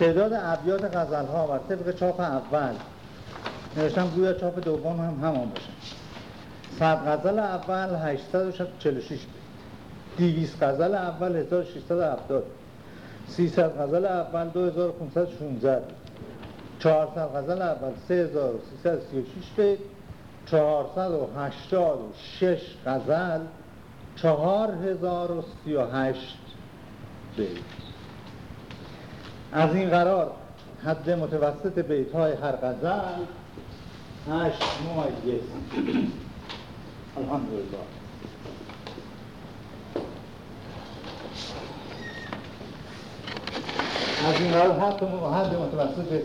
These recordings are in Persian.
تعداد ابیات غزل ها بر طبق چاپ اول نوشتم گویا چاپ دوم هم همان باشه. صد غزل اول 846 بیت 200 غزل اول 1670 300 غزل اول 2516 400 غزل اول 3336 بیت 486 غزل 4038 بیت از این قرار حد متوسط بیت های هر غزل هشت ممیز الحمدلله. از این قرار حد, متوسط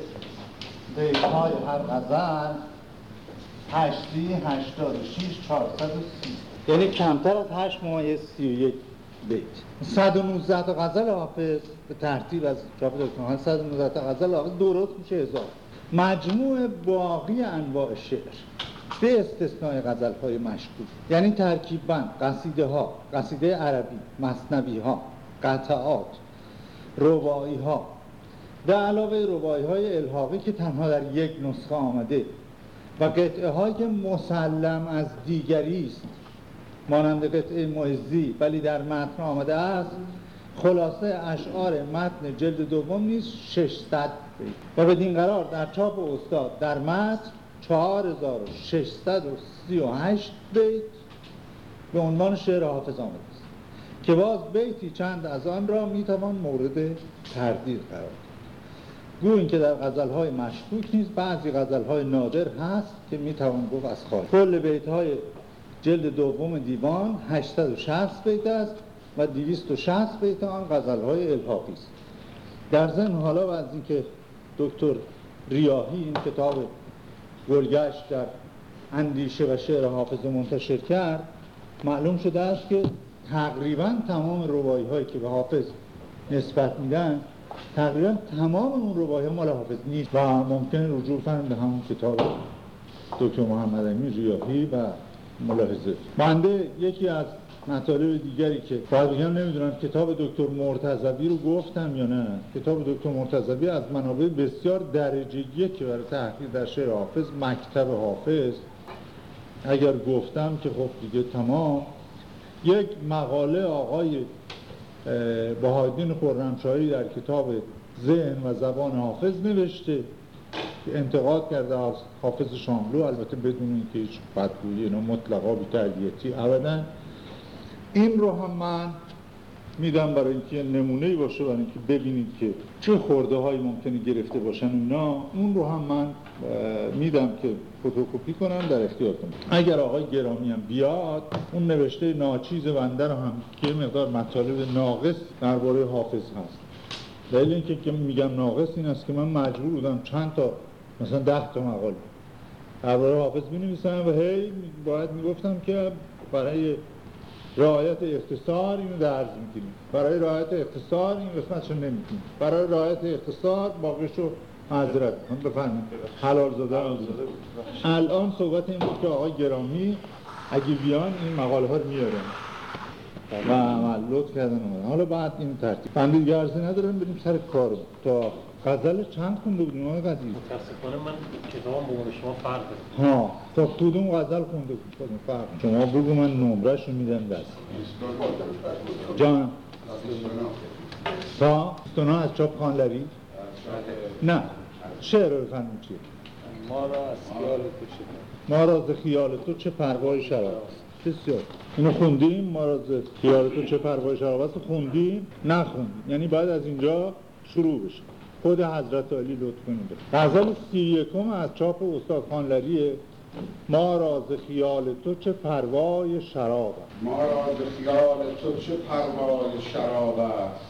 بیت های هر غزل هشتی هشتاد و شیش چهارصد و سی. یعنی کمتر از هشت ممیز سی و یک بیت. 119 تا غزل حافظ. به ترتیب از چاپ دکتر 119 تا غزل حافظ درست میشه هزار. مجموع باقی انواع شعر به استثنای غزل های مشکوک یعنی ترکیب بند قصیده ها قصیده عربی مصنبی ها قطعات روایی ها به علاوه روایی های الحاقی که تنها در یک نسخه آمده و قطعه های مسلم از دیگری است. مانند قطعه معزی ولی در متن آمده است خلاصه اشعار متن جلد دوم نیست 600 بیت و بدین قرار در چاپ استاد در متن 4638 بیت به عنوان شعر حافظ آمده است که باز بیتی چند از آن را می‌توان مورد تردید قرار داد. گویی که در غزلهای مشکوک نیست بعضی غزلهای نادر هست که می‌توان گفت از خواهد کل بیت های جلد دوم دیوان 860 بیت است. و 260 بیت آن غزلهای الحاقی است. در ضمن حالا از اینکه دکتر ریاهی این کتاب گلگشت در اندیشه و شعر حافظ منتشر کرد معلوم شده است که تقریبا تمام روایی هایی که به حافظ نسبت میدن تقریبا تمام اون روایی مال حافظ نیست و ممکن رجوع کنیم به همون کتاب دکتر محمد امین ریاهی و ملاحظه. بنده یکی از مطالب دیگری که باید بگم نمی‌دونم. کتاب دکتر مرتضوی رو گفتم یا نه؟ کتاب دکتر مرتضوی از منابع بسیار درجه که برای تحقیق در شعر حافظ مکتب حافظ. اگر گفتم که خب دیگه تمام. یک مقاله آقای بهادین خرمشاهی در کتاب ذهن و زبان حافظ نوشته انتقاد کرده از حافظ شاملو. البته بدون اینکه هیچ بدگویی اینا مطلقا بی تردیتی ابدا این رو هم من میدم برای اینکه نمونه باشه برای اینکه ببینید که چه خورده هایی ممکنه گرفته باشن اونا اون رو هم من میدم که فتوکپی کنم در اختیار کنم اگر آقای گرامی هم بیاد اون نوشته ناچیز بنده رو هم که مقدار مطالب ناقص درباره حافظ هست. دلیل اینکه که میگم ناقص این است که من مجبور بودم چند تا مثلا ده تا مقاله درباره حافظ می نویسم و هی باید می‌گفتم که برای رعایت اختصار اینو درز می‌گیریم برای رعایت اختصار این قسمتشو نمیگیم برای رعایت اختصار باقیشو حضرت من بفرمید حلال زاده الان صحبت این بود که آقای گرامی اگه بیان این مقاله ها رو میارن. و عمل لطف کردن حالا بعد این ترتیب. بنده دیگه عرضی ندارم بریم سر کارو تا غزل چند خونده بودیم آقای قدیر متاسفانه من کتابم به شما فرق داره. ها. تا کدوم غزل خونده بود؟ فرق شما بگو من نمرش رو میدم دست جان. تا استونا از چاپ خانلری نه. شعر رو چیه؟ ما را از خیال تو چه ما را از خیال تو چه پروای شراب بسیار. اینو خوندیم؟ ما را خیال تو چه پروای شراب است خوندیم؟ نخوندیم. یعنی باید از اینجا شروع بشه. خود حضرت علی لطف کنید. غزل سی یکم از چاپ استاد خانلریه. ما راز خیال تو چه پروای شراب ما راز خیال تو چه پروای شراب است.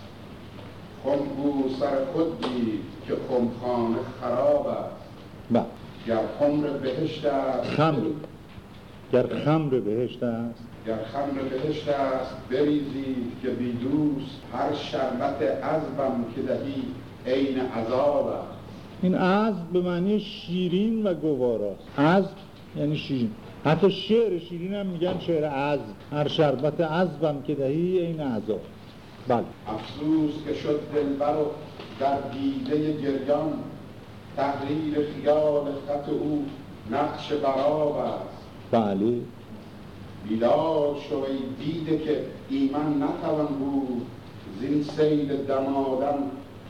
خمگو سر خود دید که خمخانه خراب است. بله. گر خمر بهشت است. خمر. گر خمر بهشت است. گر خمر بهشت است بریزید که بی دوست هر شربت عذبم که دهی عین عذاب است. این عذب به معنی شیرین و گواراست عذب یعنی شیرین. حتی شعر شیرین هم میگن شعر عذب. هر شربت عذبم که دهی این عذاب. بله. افسوس که شد دلبر و در دیده گریان تحریر خیال خط او نقش براب است. بله. بیدار شوی دیده که ایمن نتوان بود. زین سیل دمادم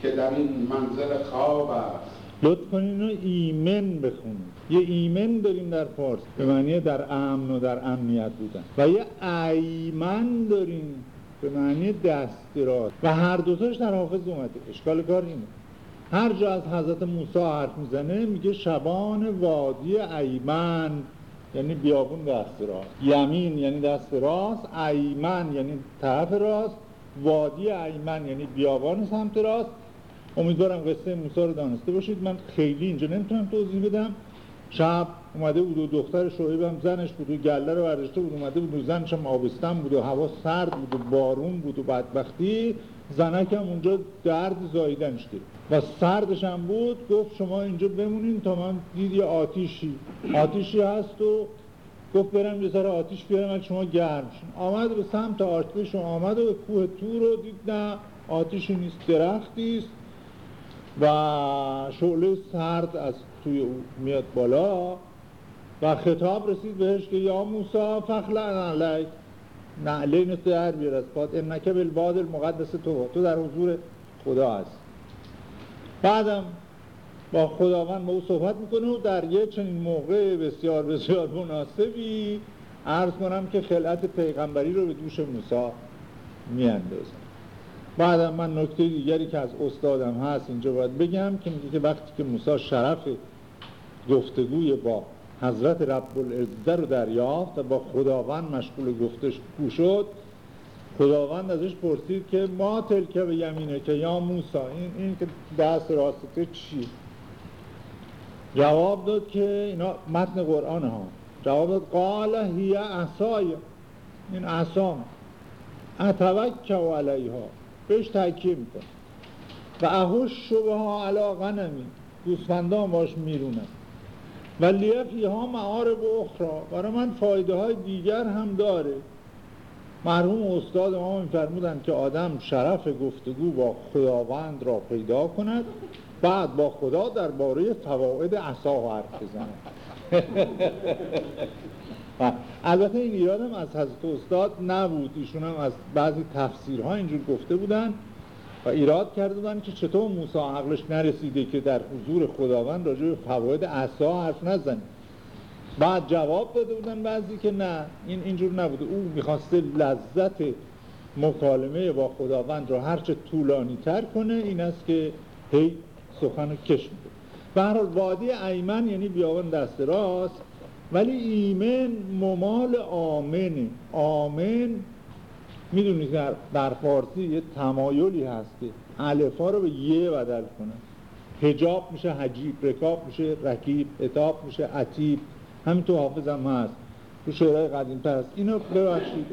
که در این منزل خواب است. لطف کنین رو ایمن بخونید یه ایمن داریم در فارس به معنی در امن و در امنیت بودن. و یه ایمن داریم به معنی دست دراز و هر دوتاش در حافظ اومده. اشکال کار اینه. هر جا از حضرت موسی حرف می‌زنه میگه شبان وادی ایمن. یعنی بیابون دست راست. یمین یعنی دست راست ایمن یعنی طرف راست وادی ایمن یعنی بیابان سمت راست. امیدوارم قصه موسی رو دانسته باشید. من خیلی اینجا نمی‌تونم توضیح بدم. شب اومده بود و دختر شعیب هم زنش بود و گله رو برداشته بود. اومده بود و زنش هم آبستن بود و هوا سرد بود و بارون بود و بدبختی. زنک هم اونجا درد زاییدنش دید و سردش هم بود گفت شما اینجا بمونین تا من دید یه آتیشی. آتیشی هست و گفت برم یه سر آتیش بیارم شما گرم شن آمد به سمت آتیش و آمد و به کوه تور رو دید نه آتیشی نیست درختی است و شعله سرد از توی او میاد بالا و خطاب رسید بهش که یا موسا فخلن علیک. نعلین در بیار از پاد. انکه بالباد المقدس تو. تو در حضور خدا هست بعدم با خداوند با او صحبت می‌کنه و در یه چنین موقع بسیار بسیار مناسبی عرض کنم که خلعت پیغمبری رو به دوش موسی میاندازم. بعدم من نکته دیگری که از استادم هست اینجا باید بگم که میگه که وقتی که موسی شرف گفتگوی با حضرت رب العزه رو دریافت و با خداوند مشغول گفتش شد خداوند ازش پرسید که ما تلکه به یمینه که یا موسا این, این که دست راسته چی جواب داد که اینا متن قرآن ها. جواب داد قال هی احسای این احسام اتوکه علیها. بهش تحکیه میکن و اهوش شبه ها علا غنمی. گوسفندان باش میرونم و لیفی ها معارب اخرى برای من فایده های دیگر هم داره. مرحوم استاد ما میفرمودن که آدم شرف گفتگو با خداوند را پیدا کند بعد با خدا درباره فواید عصا حرف بزنه البته این ایراد هم از حضرت استاد نبود. ایشون هم از بعضی تفسیرها اینجور گفته بودن و ایراد کرده بودن که چطور موسی عقلش نرسیده که در حضور خداوند راجع به فواید عصا حرف نزنه. بعد جواب داده بودن بعضی که نه این اینجور نبوده او می‌خواسته لذت مکالمه با خداوند را هرچه طولانی تر کنه این است که هی سخن کش میده. برحال وادی ایمن یعنی بیابان دست راست ولی ایمن ممال آمنه آمن می‌دونید در, در فارسی یه تمایلی هست که الفا رو به یه بدل کنه. هجاب میشه حجیب رکاب میشه رکیب اتاب میشه عتیب. همین تو حافظ هم هست. تو شعرهای قدیم تر هست. اینو ببخشید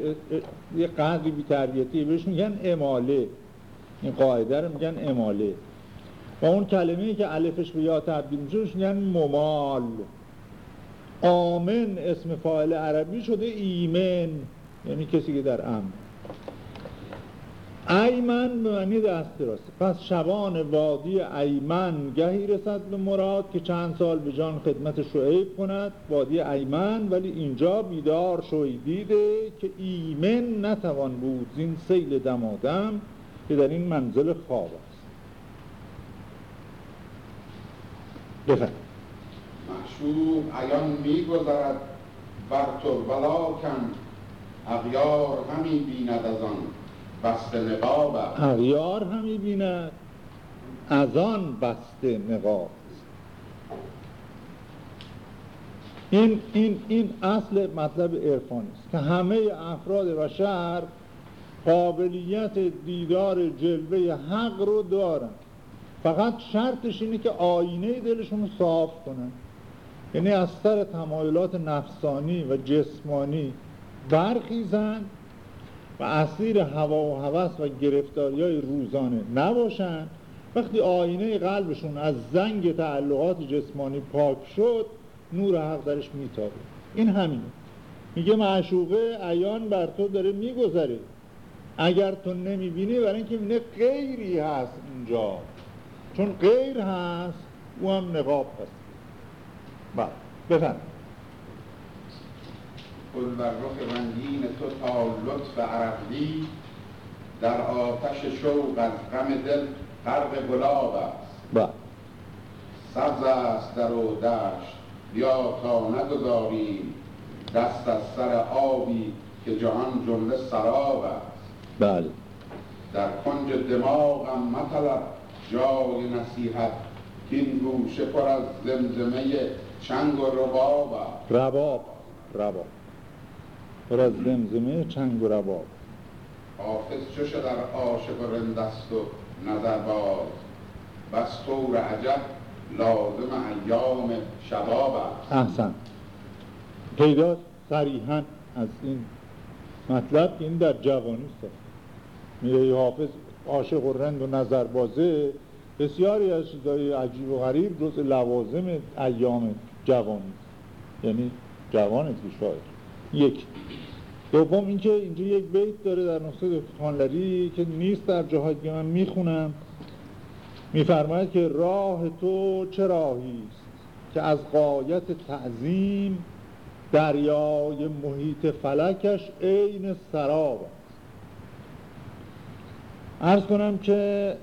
یه قدری بی تربیتی بهش میگن اماله. این قاعده رو میگن اماله. و اون کلمه که الفش به یا تبدیل میشه میگن ممال. آمن اسم فاعل عربی شده ایمن. یعنی کسی که در امن. ایمن به معنی دست راست پس شبان وادی ایمن گهی رسد به مراد که چند سال به جان خدمت شعیب کند. وادی ایمن ولی اینجا بیدار شوی دیده که ایمن نتوان بود زین سیل دمادم که در این منزل خواب است. بفرد محشوب ایان میگذرد بر تو ولاکن اغیار همی بیند از آن. بسته نقاب اغیار همی بیند از آن بسته نقاب این, این, این اصل مطلب عرفانی است که همه افراد بشر قابلیت دیدار جلوه حق رو دارن. فقط شرطش اینه که آینه دلشون صاف کنن. یعنی از سر تمایلات نفسانی و جسمانی برخیزن و اسیر هوا و هوس و گرفتاری های روزانه نباشن. وقتی آینه قلبشون از زنگ تعلقات جسمانی پاک شد نور حق درش میتابه. این همینه. میگه معشوقه ایان بر تو داره میگذره. اگر تو نمی‌بینی برای اینکه غیری هست اینجا. چون غیر هست او هم نقاب هست. بله بفهم گل بر رخ رنگین تو تا لطف عرقی در آتش شوق از غم دل غرق گلاب است. سبز است در و دشت. بیا تا نگذاریم. دست از سر آبی که جهان جمله سراب است. بله. در کنج دماغم مطلب جای نصیحت که این گوشه پر از زمزمه چنگ و رباب است. رباب. رباب. پر از زمزمه چنگ و رباب. حافظ شد در عاشق و رندست و نظرباز بس طور عجب لازم ایام شباب است. احسن. پیدا صریحا از این مطلب این در جوانی است. میره حافظ عاشق و رند و نظربازه بسیاری از چیزهای عجیب و غریب جز لوازم ایام جوانی یعنی جوان که شاید یک. دوم اینکه اینجا یک بیت داره در نسخه خانلری که نیست در جاهایی که من می‌خونم. میفرماید که راه تو چه راهی است که از قایت تعظیم دریای محیط فلکش عین سراب است؟ ارز کنم که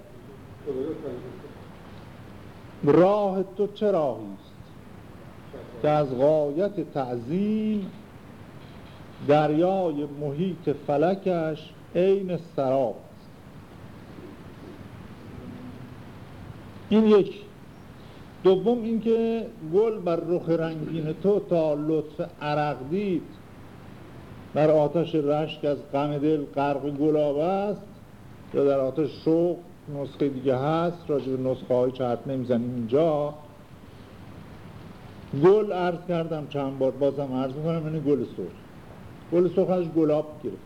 راه تو چه راهی است که از قایت تعظیم دریای محیط فلکش عین سراب است. این یک. دوم اینکه گل بر رخ رنگین تو تا لطف عرق دید. بر آتش رشک از غم دل غرق گلاب است. یا در آتش شوق نسخه دیگه هست. راجع به نسخه های چرت نمی‌زنیم اینجا. گل عرض کردم چند بار بازم عرض می‌کنم یعنی گل سرخ. گل از گلاب گرفت.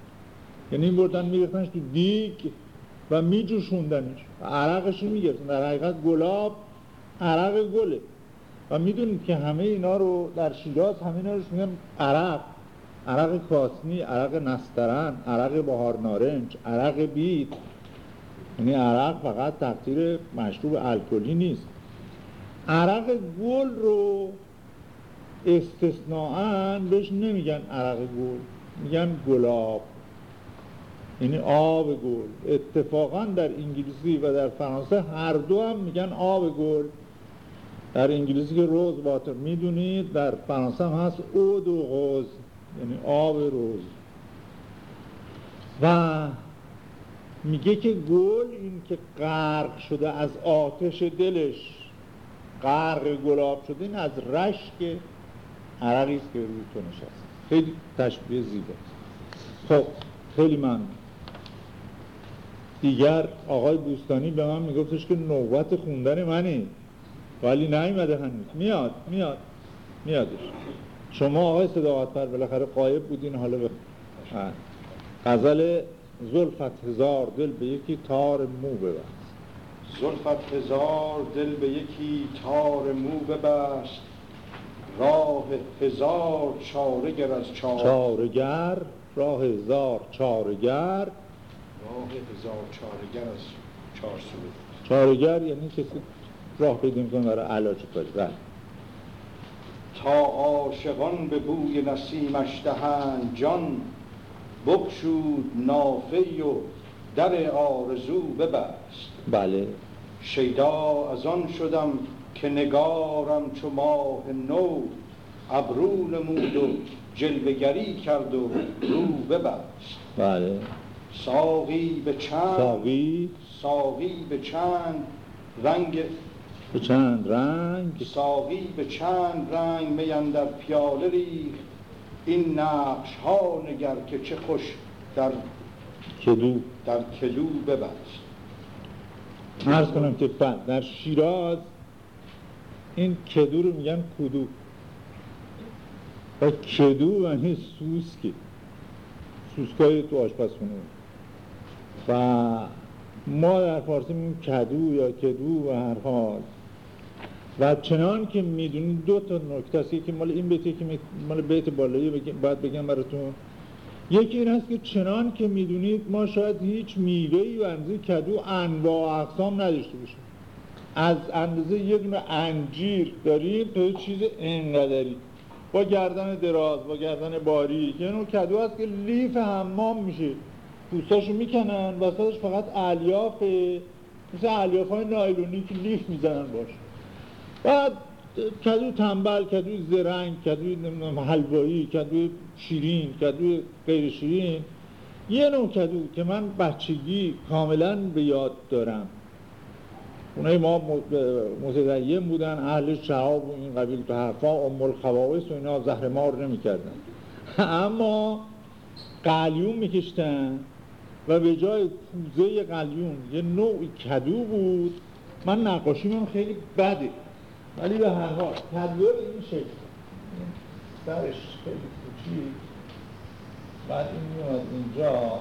یعنی این بردن میگفتنش تو دیگ و میجوشوندنش. و عرقش می‌گرفتن. در حقیقت گلاب عرق گله. و می‌دونید که همه اینا رو در شیراز همه اینا رو میگن عرق. عرق کاسنی، عرق نسترن، عرق بهار نارنج، عرق بیت. یعنی عرق فقط تقدیر مشروب الکلی نیست. عرق گل رو استثناءا بهش نمیگن عرق گل. میگن گلاب. یعنی آب گل. اتفاقا در انگلیسی و در فرانسه هر دو هم میگن آب گل. در انگلیسی که روز واتر می‌دونید در فرانسه هم هست اود و غوز. یعنی آب روز و میگه که گل این که غرق شده از آتش دلش غرق گلاب شده این از رشک عرقی که روی تو نشست خیلی تشبیه زیباست. خب خیلی من دیگر آقای بوستانی به من میگفتش که نوبت خوندن منه ولی نیومده هنوز. میاد میاد میادش. شما آقای صداقت پر بالاخره قایب بودین حالا به غزل زلفت هزار دل به یکی تار مو ببست. زلفت هزار دل به یکی تار مو ببست. راه هزار چارگر از چار چارگر راه هزار چارگر. راه هزار چارگر از چار سو چارگر یعنی کسی راه پیدا می‌کنه برای علاج کاری بله. تا عاشقان به بوی نسیمش دهند جان بکشود نافی و در آرزو ببست. بله. شیدا از آن شدم که نگارم چو ماه نو ابرو نمود و جلوگری کرد و رو ببست. بله. ساقی به چند ساقی؟ ساقی به چند رنگ؟ به چند رنگ؟ ساقی به چند رنگ میان در پیاله ریخت. این نقش ها نگر که چه خوش در کدو؟ در کدو ببست. عرض کنم که در شیراز این کدو رو میگن کدو. و کدو یعنی سوسکی سوسکای تو آشپزخونه. و ما در فارسی میگیم کدو یا کدو و هر حال و چنان که می‌دونید دو تا نکته است. یکی مال این بیتی که مال بیت بالایی. باید بگم براتون. یکی این هست که چنان که می‌دونید ما شاید هیچ میوه‌ای و انزی کدو انواع اقسام نداشته باشیم. از اندازه یک نوع انجیر داریم تا چیز انقدری با گردن دراز با گردن باری یه نوع کدو هست که لیف حمام میشه. پوستاشو می‌کنن وسطش فقط الیافه. مثل الیاف های نایلونی که لیف می‌زنن باش. بعد کدو تنبل کدو زرنگ کدو حلوایی کدو شیرین کدو غیر شیرین. یه نوع کدو که من بچگی کاملا به یاد دارم. اونای ما متدین بودن اهل شهاب و این قبیل تو حرفا ام الخواص و اینا زهر مار نمی‌کردن. اما قلیون میکشتن و به جای کوزه قلیون یه نوع کدو بود. من نقاشی من خیلی بده ولی به هر حال کدو این شکل سرش خیلی کوچیک. بعد این میاد اینجا.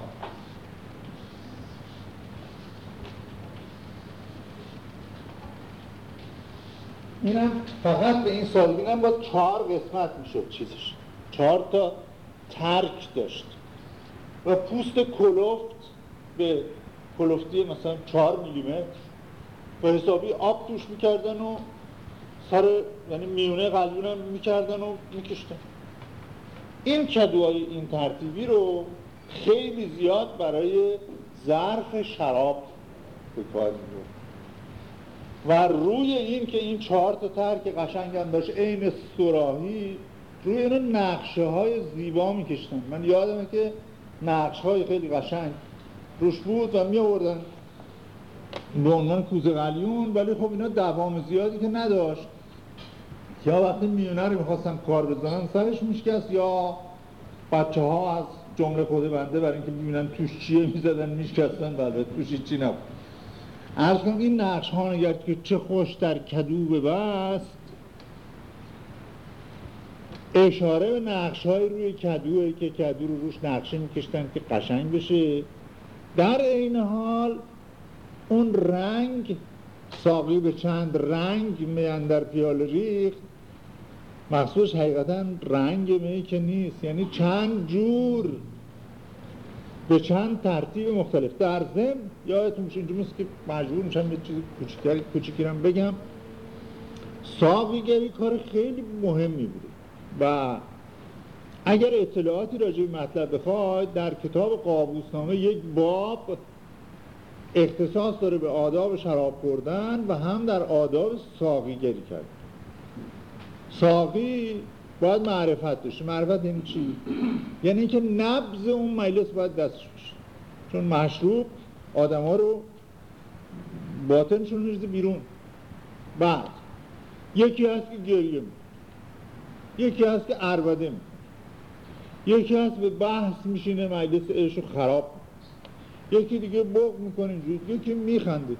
اینم فقط به این سال اینم با چهار قسمت می‌شد چیزش. چهار تا ترک داشت. و پوست کلفت به کلفتی مثلا چهار میلیمتر. و حسابی آب توش می‌کردن و سر یعنی میونه قلبون هم می‌کردن و میکشتن. این کدوهای این ترتیبی رو خیلی زیاد برای ظرف شراب به کار و روی این که این چهار تا ترک هم داشت عین سراحی روی اینو نقشه های زیبا میکشتن. من یادمه که نقش های خیلی قشنگ روش بود و می آوردن به عنوان کوزه قلیون ولی خب اینا دوام زیادی که نداشت. یا وقتی میونه رو می‌خواستن کار بزنن سرش میشکست. یا بچه ها از جمله خود بنده برای اینکه ببینن توش چیه می‌زدن میشکستن. و توش چی نبود. ارز کنم این نقش ها نگرد که چه خوش در کدو ببست. اشاره به نقش های روی کدوه که کدو رو روش نقشه میکشتن که قشنگ بشه. در این حال اون رنگ ساقی به چند رنگ میان در پیاله ریخت. مخصوص حقیقتا رنگ می که نیست. یعنی چند جور به چند ترتیب مختلف. در ضمن یادتون میشه اینجا که مجبور میشم یه چیز کوچیکی بگم. ساقیگری کار خیلی مهمی بوده. و اگر اطلاعاتی راجع به مطلب بخواید در کتاب قابوسنامه یک باب اختصاص داره به آداب شراب خوردن و هم در آداب ساقیگری کرد. ساقی باید معرفت داشته معرفت یعنی چی؟ یعنی اینکه نبز اون مجلس باید دستش بشه چون مشروب آدم ها رو باطنشون میرزه بیرون. بعد یکی هست که گریه می یکی هست که عربده می یکی هست به بحث میشینه مجلس رو خراب یکی دیگه بغ می‌کنه اینجوری. یکی میخنده.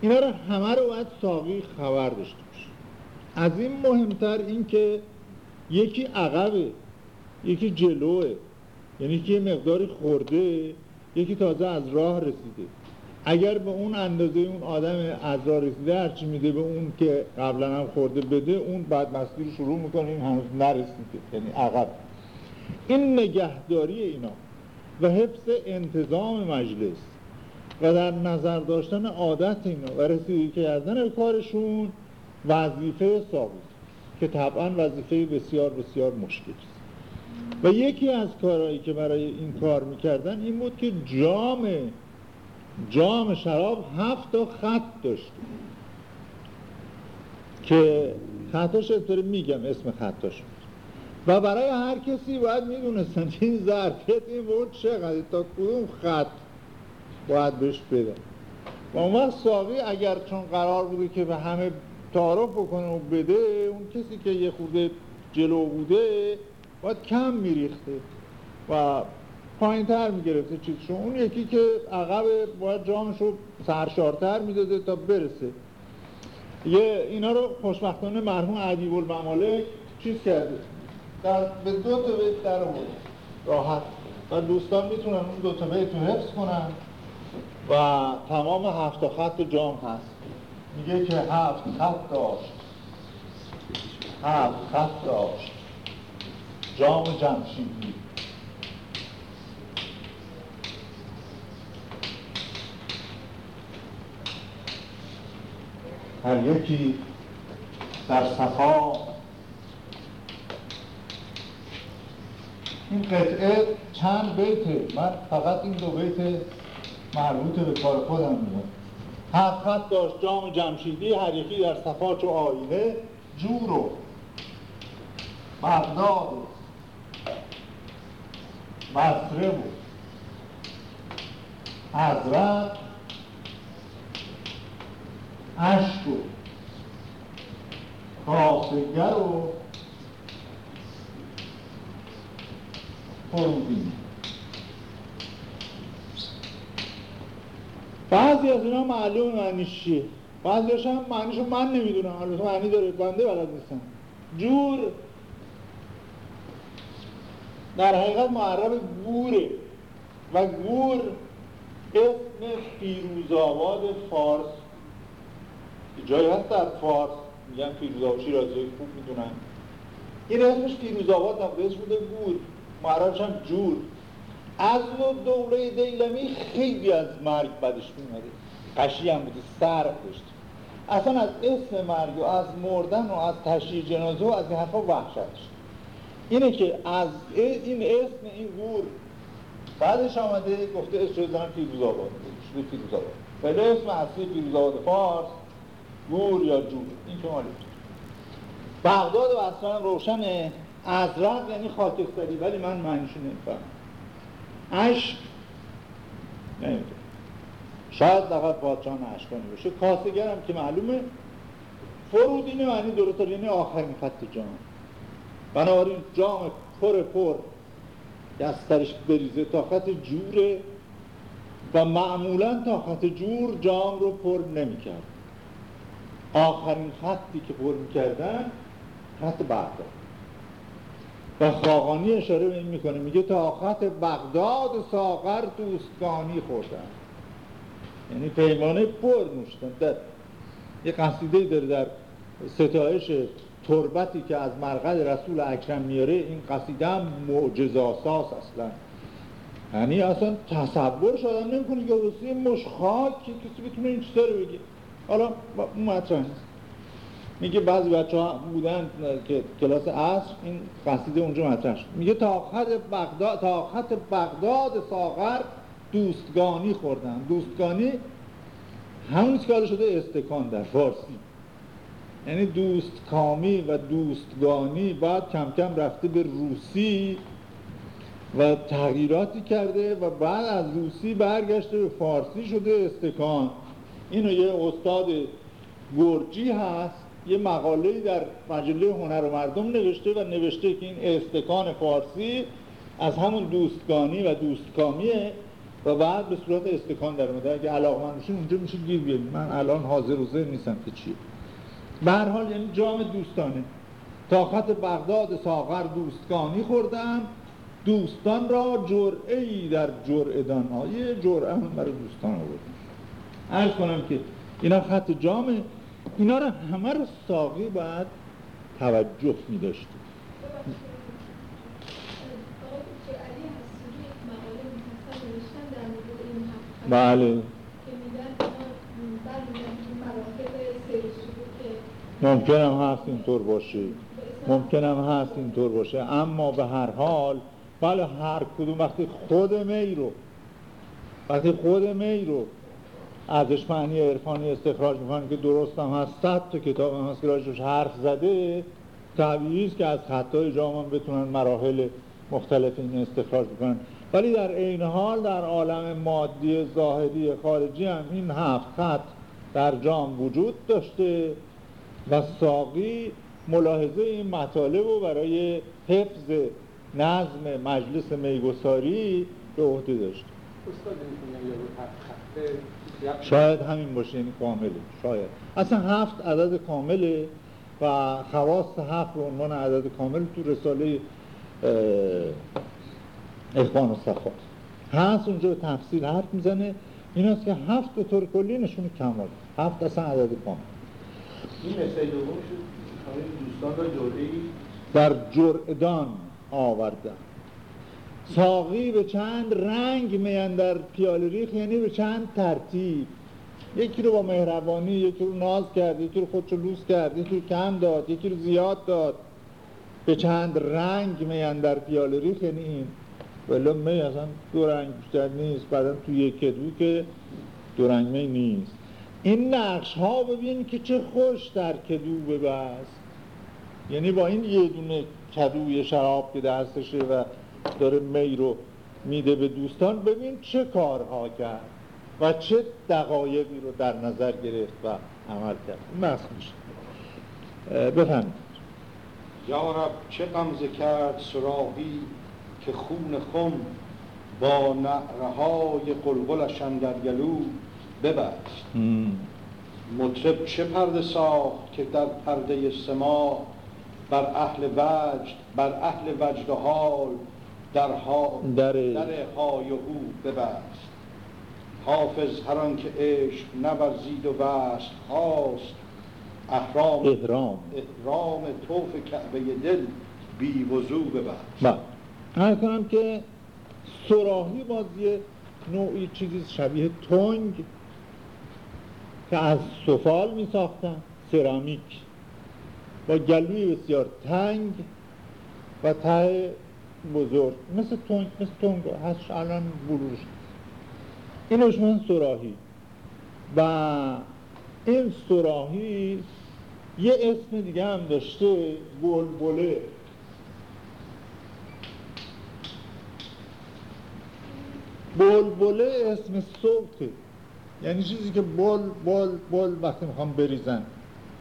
اینا رو همه رو باید ساقی خبر داشته باشه. از این مهمتر این که یکی عقبه یکی جلوه یعنی که یه مقداری خورده یکی تازه از راه رسیده. اگر به اون اندازه اون آدم از راه رسیده هرچی میده به اون که قبلا هم خورده بده اون بعد مستی رو شروع می‌کنه این هنوز نرسیده یعنی عقب. این نگهداری اینا و حفظ انتظام مجلس و در نظر داشتن عادت اینا و رسیدگی کردن کارشون وظیفه ساقی که طبعا وظیفه بسیار بسیار مشکل است. و یکی از کارهایی که برای این کار می‌کردن این بود که جام جام شراب هفت تا خط داشت. که خطاش اطوری میگم اسم خطاش و برای هر کسی باید می‌دونستن این ظرفیت این بود چقدر تا کدوم خط باید بهش بده و اون وقت ساقی اگر چون قرار بوده که به همه تعارف بکنه و بده اون کسی که یه خورده جلو بوده باید کم میریخته و پایین تر می‌گرفته چیزشو اون یکی که عقب باید جامش رو سرشارتر می‌داده تا برسه. یه اینا رو خوشبختانه مرحوم عدیب الممالک چیز کرده. در به دو تا بیت در راحت. و دوستان می‌تونن اون دو تا بیت رو حفظ کنن و تمام هفت خط جام هست. میگه که هفت خط داشت. هفت خط داشت. جام جمشیدی هر یکی در صفا. این قطعه چند بیته؟ من فقط این دو بیت مربوط به کار خودم میگم هفت خط داشت جام جمشیدی هر یکی در صفا چو آینه جور و بغداد و بصره و حضرت اشک و کاسگر و فرودین بعضی از اینا معلوم معنیش چیه؟ بعضی هم معنیشو من نمی‌دونم. البته معنی داره بنده بلد نیستم. جور. در حقیقت معرب گوره و گور اسم فیروزآباد فارس. جایی هست در فارس. میگن فیروزآباد شیرازی خوب می‌دونن. این اسمش فیروزآباد نبوده اسم بوده گور. معربش هم جور. از دوره دیلمی خیلی از مرگ بدش میمده قشی هم بوده سر داشت اصلا از اسم مرگ و از مردن و از تشریح جنازه و از این حرفا وحشت اینه که از این اسم این گور بعدش آمده گفته اسم شده زنم فیروز آباد فیروز آباد ولی اسم اصلی فیروز آباد فارس گور یا جور. این که مالی بغداد و اصلا روشن ازرق یعنی خاکستری ولی من معنیشو نمیفهم عشق نمی‌دونم. شاید فقط پادشاه اشکانی باشه. کاسگرم که معلومه فرودینه معنی درست یعنی آخرین خط جام. بنابراین جام پر پر دسترش بریزه تا خط جوره و معمولا تا خط جور جام رو پر نمی‌کرد. آخرین خطی که پر می‌کردن خط بغداد و خاقانی اشاره به این می‌کنه. میگه تا خط بغداد ساغر دوستگانی خوردن. یعنی پیمانه پر نوشتن. در یه قصیده داره در ستایش تربتی که از مرقد رسول اکرم میاره این قصیده هم معجزاساس اصلا. یعنی اصلا تصور شدن نمی‌کنه که روسی مش خاک کسی بتونه این چیزا رو بگه. حالا اون مطرح نیست. میگه بعضی بچه ها بودن که کلاس عصر این قصیده اونجا مطرح شد. میگه تا خط بغداد تا خط بغداد ساغر دوستگانی خوردن. دوستگانی همون که شده استکان در فارسی. یعنی دوست کامی و دوستگانی بعد کم کم رفته به روسی و تغییراتی کرده و بعد از روسی برگشته به فارسی شده استکان. اینو یه استاد گرجی هست. یه مقاله در مجله هنر و مردم نوشته و نوشته که این استکان فارسی از همون دوستگانی و دوستکامیه و بعد به صورت استکان در اومده. اگه علاقه من اونجا میشه گیر بیاریم. من الان حاضر و نیستم که چیه. به هر حال یعنی جام دوستانه. تا بغداد ساغر دوستگانی خوردم. دوستان را جرعه ای در جرعدان ها یه جرعه هم برای دوستان آوردم. عرض کنم که اینا خط جامه. اینا رو همه رو ساقی باید توجه می داشته بله. ممکنم هست اینطور باشه. ممکنم هست اینطور باشه. اما به هر حال بله هر کدوم وقتی خود می رو وقتی خود می رو ازش معنی عرفانی استخراج می‌کنن که درست هم هست. صد تا کتاب هم هست که حرف زده. طبیعی که از خطای جامعه بتونن مراحل مختلف این استخراج بکنن. ولی در این حال در عالم مادی ظاهری خارجی هم این هفت خط در جام وجود داشته و ساقی ملاحظه این مطالب رو برای حفظ نظم مجلس میگساری به عهده داشت. شاید همین باشه این کامله شاید. اصلا هفت عدد کامله و خواست هفت به عنوان عدد کامل تو رساله اخوان و صفا هست اونجا به تفصیل حرف می‌زنه. این است که هفت به طور کلی نشون کمال. هفت اصلا عدد کامل. این مثل دوم شد. دوستان را جرعی در جرعدان آوردن. ساقی به چند رنگ میان در پیال ریخ یعنی به چند ترتیب. یکی رو با مهربانی یکی رو ناز کرد یکی رو خودشو لوس کرد یکی رو کم داد یکی رو زیاد داد. به چند رنگ می در پیاله ریخ یعنی این. ولی می اصلا دو رنگ بیشتر نیست بعدا تو یک کدو که دو رنگ می نیست. این نقش ها ببین که چه خوش در کدو ببست. یعنی با این یه دونه کدوی شراب که دستشه و داره می رو میده به دوستان. ببین چه کارها کرد و چه دقایقی رو در نظر گرفت و عمل کرد. بحث میشه. بفهمید یارب چه غمزه کرد سراحی که خون خم با نعرهای قلقلش در گلو؟ ببست مطرب چه پرده ساخت که در پرده سما بر اهل وجد بر اهل وجد حال در, ها در... های او ببست. حافظ هر که عشق نورزید و بست خواست. احرام احرام. احرام توف کعبه دل بی وضوع ببست. بله. کنم که سراحی باز یه نوعی چیزی شبیه تنگ که از سفال می ساختن. سرامیک. با گلوی بسیار تنگ و ته بزرگ مثل تنگ مثل تنگ هست الان بروش اینوش من سراحی و این سراحی یه اسم دیگه هم داشته بلبله. بلبله اسم صوته. یعنی چیزی که بل بل بل وقتی می‌خوام بریزن.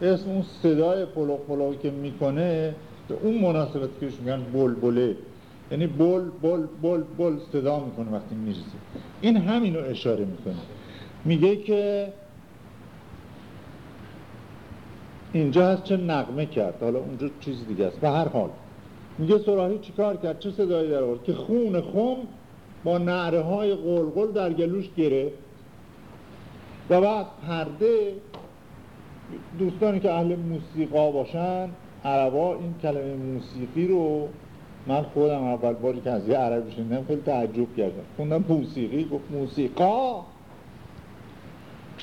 اسم اون صدای پلو پلو که می‌کنه به اون مناسبت که میگن بلبله. یعنی بل بل بل بل صدا می‌کنه وقتی میریزه. این همینو اشاره می‌کنه. میگه که اینجا هست چه نقمه کرد. حالا اونجا چیز دیگه است. به هر حال میگه سراحی چیکار کرد؟ چه صدایی در آورد؟ که خون خم با نعره های قلقل در گلوش گرفت و بعد پرده دوستانی که اهل موسیقا باشن عربا این کلمه موسیقی رو من خودم اول باری که از یه عربی شنیدم خیلی تعجب کردم. خوندم موسیقی گفت موسیقا.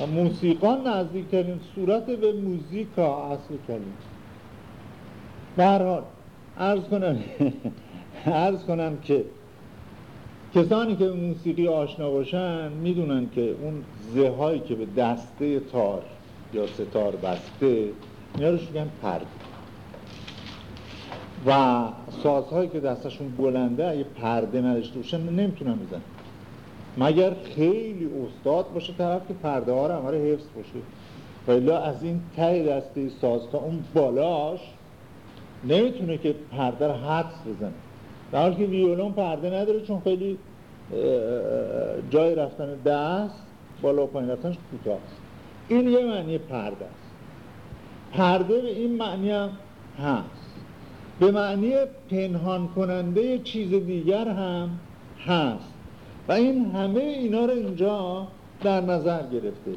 و موسیقا نزدیکترین صورت به موزیکا اصل کلمه. به هر عرض کنم عرض کنم که کسانی که موسیقی آشنا باشن می‌دونن که اون زهایی که به دسته تار یا ستار بسته اینا رو میگن پرده. و سازهایی که دستشون بلنده اگه پرده نداشته باشن نمی‌تونن بزن مگر خیلی استاد باشه طرف که پرده ها رو همه حفظ باشه. ولی از این ته دسته ساز تا اون بالاش نمی‌تونه که پرده رو حدس بزنه. در حالی که ویولون پرده نداره چون خیلی جای رفتن دست بالا و پایین رفتنش کوتاست این یه معنی پرده است. پرده به این معنی هم هست. به معنی پنهان کننده چیز دیگر هم هست. و این همه اینا رو اینجا در نظر گرفته.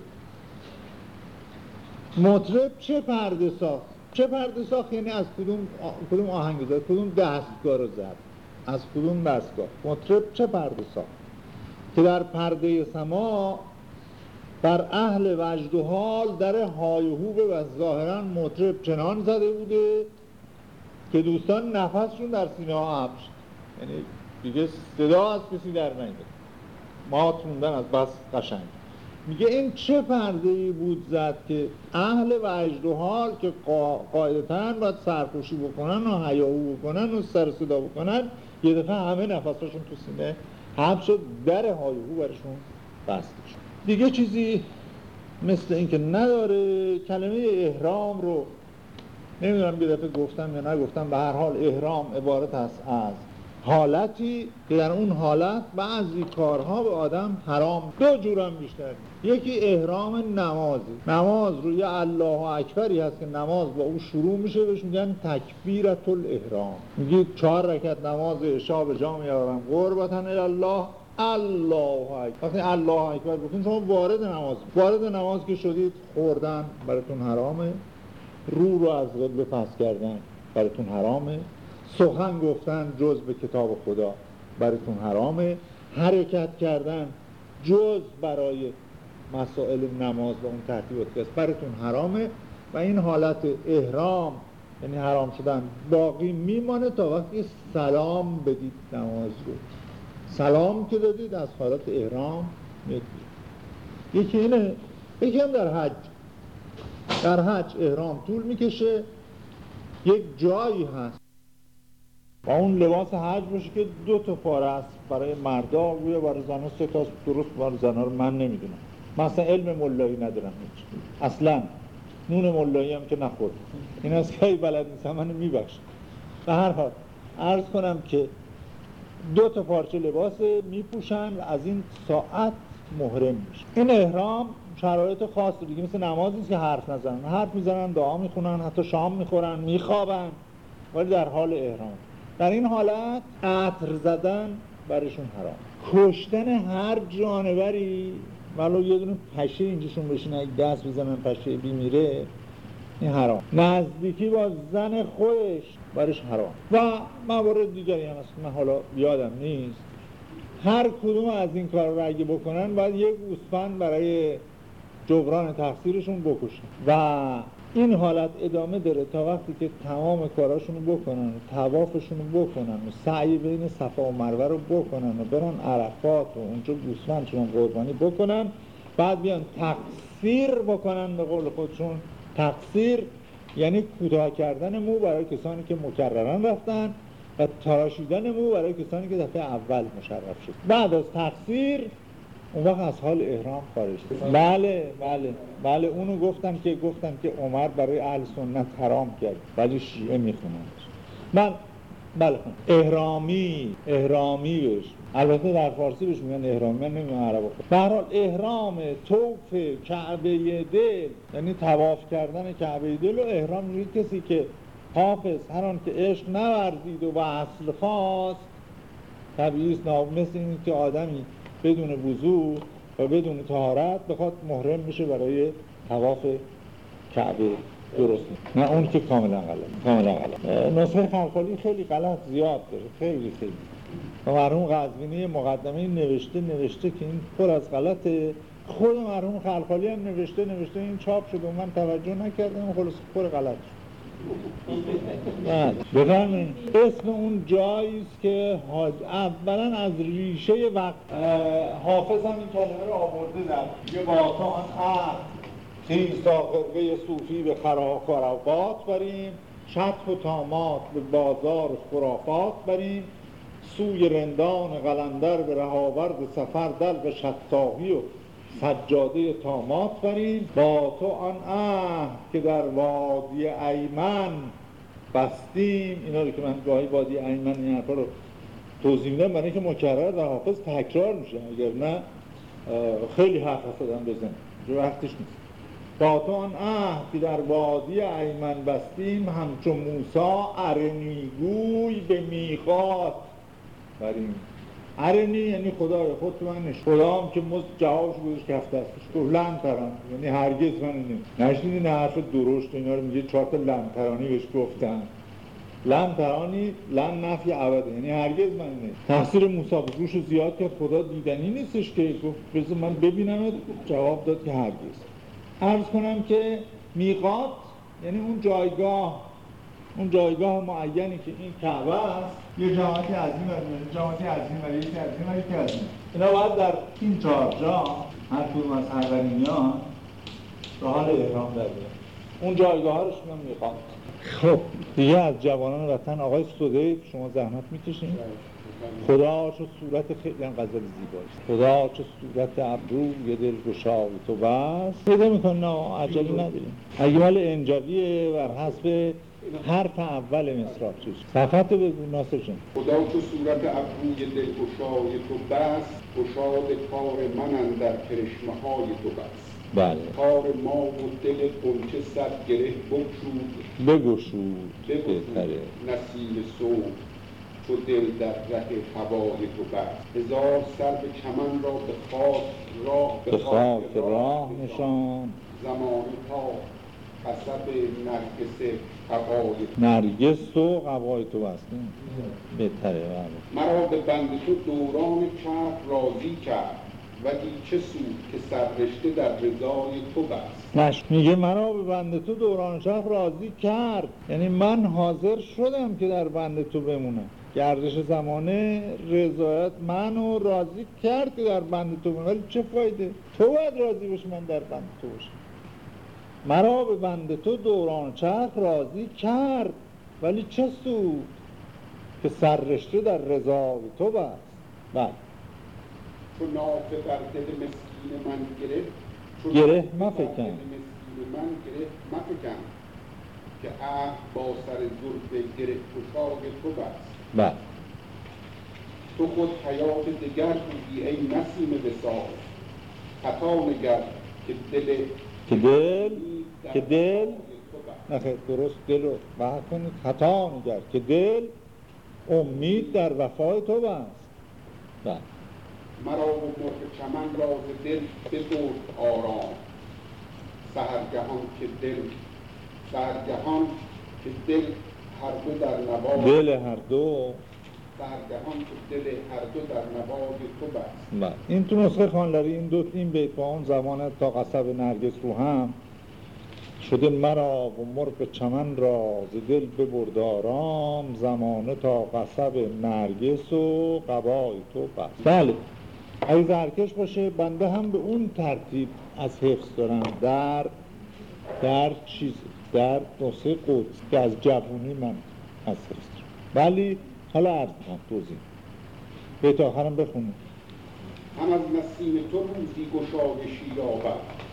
مطرب چه پرده ساخت؟ چه پرده ساخت یعنی از کدوم کدوم آهنگ زد کدوم دستگاه رو زد؟ از کدوم دستگاه؟ مطرب چه پرده ساخت؟ که در پرده سما بر اهل وجد و حال در های و ظاهرا مطرب چنان زده بوده که دوستان نفسشون در سینه ها حبش یعنی دیگه صدا از کسی در نمیده ما موندن از بس قشنگ. میگه این چه پرده ای بود زد که اهل و حال که قاعدتا باید سرخوشی بکنن و حیاهو بکنن و سر صدا بکنن یه دفعه همه نفساشون تو سینه حب شد در هایهو برشون بسته شد. دیگه چیزی مثل اینکه نداره کلمه احرام رو نمی‌دونم یه دفعه گفتم یا نگفتم به هر حال احرام عبارت است از حالتی که در اون حالت بعضی کارها به آدم حرام دو جورم بیشتر. یکی احرام نمازی. نماز روی الله اکبری هست که نماز با او شروع میشه بهش میگن تکبیرت الاحرام. میگی چهار رکت نماز عشا به جا میارم قربتن الله الله اکبر. وقتی الله اکبر گفتین شما وارد نماز وارد نماز که شدید خوردن براتون حرامه. رو رو از قبل پس کردن براتون حرامه. سخن گفتن جز به کتاب خدا براتون حرامه. حرکت کردن جز برای مسائل نماز و اون ترتیبات که براتون حرامه. و این حالت احرام یعنی حرام شدن باقی میمانه تا وقتی سلام بدید نماز رو. سلام که دادید از حالت احرام میاد یکی اینه یکی هم در حج. در حج احرام طول می‌کشه. یک جایی هست. و اون لباس حج باشه که دو تا پاره است. برای مردا روی برای زنها سه تا درست برای زنها رو من نمی‌دونم. مثلا علم ملایی ندارم هیچ. اصلا نون ملایی هم که نخورد. این از که بلد نیستم منو میبخش به هر حال عرض کنم که دو تا پارچه لباس میپوشن و از این ساعت محرم میشه. این احرام شرایط خاص دیگه مثل نمازی که حرف نزنن. حرف می‌زنن دعا می‌خونن حتی شام می‌خورن میخوابن. ولی در حال احرام. در این حالت عطر زدن برشون حرام. کشتن هر جانوری ولو یه دونه پشه اینجاشون بشینه اگه دست بزنن پشه بیمیره این حرام. نزدیکی با زن خودش برش حرام. و موارد دیگری هم هست من حالا یادم نیست. هر کدوم از این کار رو اگه بکنن باید یک گوسفند برای جبران تقصیرشون بکشن. و این حالت ادامه داره تا وقتی که تمام کاراشون رو بکنن و توافشون رو بکنن و سعی بین صفا و مروه رو بکنن و برن عرفات و اونجا گوسفندشون قربانی بکنن بعد بیان تقصیر بکنن به قول خودشون. تقصیر یعنی کوتاه کردن مو برای کسانی که مکررن رفتن و تراشیدن مو برای کسانی که دفعه اول مشرف شد. بعد از تقصیر اون وقت از حال احرام خارج شد. بله بله بله. اونو گفتم که گفتم که عمر برای اهل سنت حرام کرد. ولی شیعه می‌خونن. من بله احرامی احرامی بش البته در فارسی بهش میگن احرامی. من نمی‌دونم عربا به احرام توف کعبه دل یعنی تواف کردن کعبه دل و احرام روی کسی که حافظ هر که عشق نورزید و اصل خواست طبیعی مثل این که آدمی بدون وضوع و بدون طهارت بخواد محرم میشه برای تواف کعبه درست. نه اون که کاملا غلط کاملا غلط. نسخه خلقالی خیلی غلط زیاد داره خیلی خیلی. و مرحوم قزوینی مقدمه نوشته نوشته که این پر از غلطه. خود مرحوم خلقالی هم نوشته نوشته این چاپ شده و من توجه نکردم خلاص پر غلط بله. بفرمایید اسم اون جایی است که اولا از ریشه وقت حافظ هم این کلمه رو آورده در یه باتا آن عهد. خیز تا صوفی به خرافات بریم. شط و تامات به بازار خرافات بریم. سوی رندان قلندر به رهاورد سفر دل به شتاهی و سجاده تامات بریم. با تو آن اه که در وادی ایمن بستیم. اینا رو که من گاهی وادی ایمن این حرفا رو توضیح میدم برای اینکه مکرر و حافظ تکرار میشه. اگر نه خیلی حرف هستدن بزن جو وقتش نیست. با تو آن اه که در وادی ایمن بستیم همچون موسا ارنیگوی به می‌خواد بریم. ارنی یعنی خدای خود تو منش خدا هم که مز جوابش بودش کفت دستش تو لن تران یعنی هرگز من اینه نشنید این حرف درشت اینا رو میگه چهار تا لن ترانی بهش گفتن. لن ترانی لن نفی عبده یعنی هرگز من اینه تحصیل موسی روش زیاد که خدا دیدنی نیستش که گفت بذار من ببینم. جواب داد که هرگز. عرض کنم که میقات یعنی اون جایگاه اون جایگاه معینی که این کعبه است یه جماعتی عظیم و جماعتی عظیم و یکی عظیم و یکی عظیم. اینا باید در این چهار جا هر کدوم از هرورینیان به حال احرام در اون جایگاه ها رو شما می‌خواد خب دیگه از جوانان وطن آقای سوده شما زحمت می‌کشین. خدا چه صورت خیلی هم غزل زیباست. خدا چه صورت ابرو یه دل گشا تو بس پیدا می‌کنه نه عجلی نداریم. اگه مال انجالیه بر حسب حرف اول مصراب چیز. صفت رو بگو ناصر جان. خدا تو صورت ابروی دل گشای تو بس گشاد کار من در کرشمه های تو بس. بله. کار ما و دل قنچه صد گره بگشود. بگشود. بگشود. نسیم صبح تو دل در ره هوای تو بس. هزار سر به چمن را به خاک راه به خاک راه نشان. زمان تا حسب نرگس قبای نرگس و قبای تو بستیم بهتره بله. مرا به بند تو دوران چرخ راضی کرد ولی چه سود که سررشته در رضای تو بست. نش میگه مرا به بند تو دوران شب راضی کرد. یعنی من حاضر شدم که در بند تو بمونم. گردش زمانه رضایت منو راضی کرد که در بند تو بمونم. ولی چه فایده؟ تو باید راضی باشی من در بند تو باشم. مرا به بند تو دوران چرخ راضی کرد ولی چه سود که سررشته در رضای تو بست. بله. چون نافه در دل مسکین من گرفت گره مفکن. من گرفت مفکن که عهد با سر زلف گره گشای تو بست. بله. تو خود حیات دگر بودی ای نسیم وصال. خطا نگر که دل که دل که دل. نخیر درست دل رو بحث کنید. خطا نگر که دل امید در وفای تو بست بله. مرا و مرغ چمن را ز دل ببرد آرام. سهرگهان که دل سهرگهان که دل هر دو در نوای دل هر دو. سهرگهان که دل هر دو در نوای تو بست بله. این تو نسخه خانلری این دو این بیت با اون زمان تا قصب نرگس رو هم شده مرا و مرغ چمن را ز دل ببرد آرام زمانه تا قصب نرگس و قبای تو بله. اگه زرکش باشه بنده هم به اون ترتیب از حفظ دارم. در در چیز در نسخه قدس که از جوونی من از حفظ دارم. ولی حالا عرض می‌کنم توضیح. بیت آخرم بخونیم. هم از نسیم تو روزی گشایشی یابد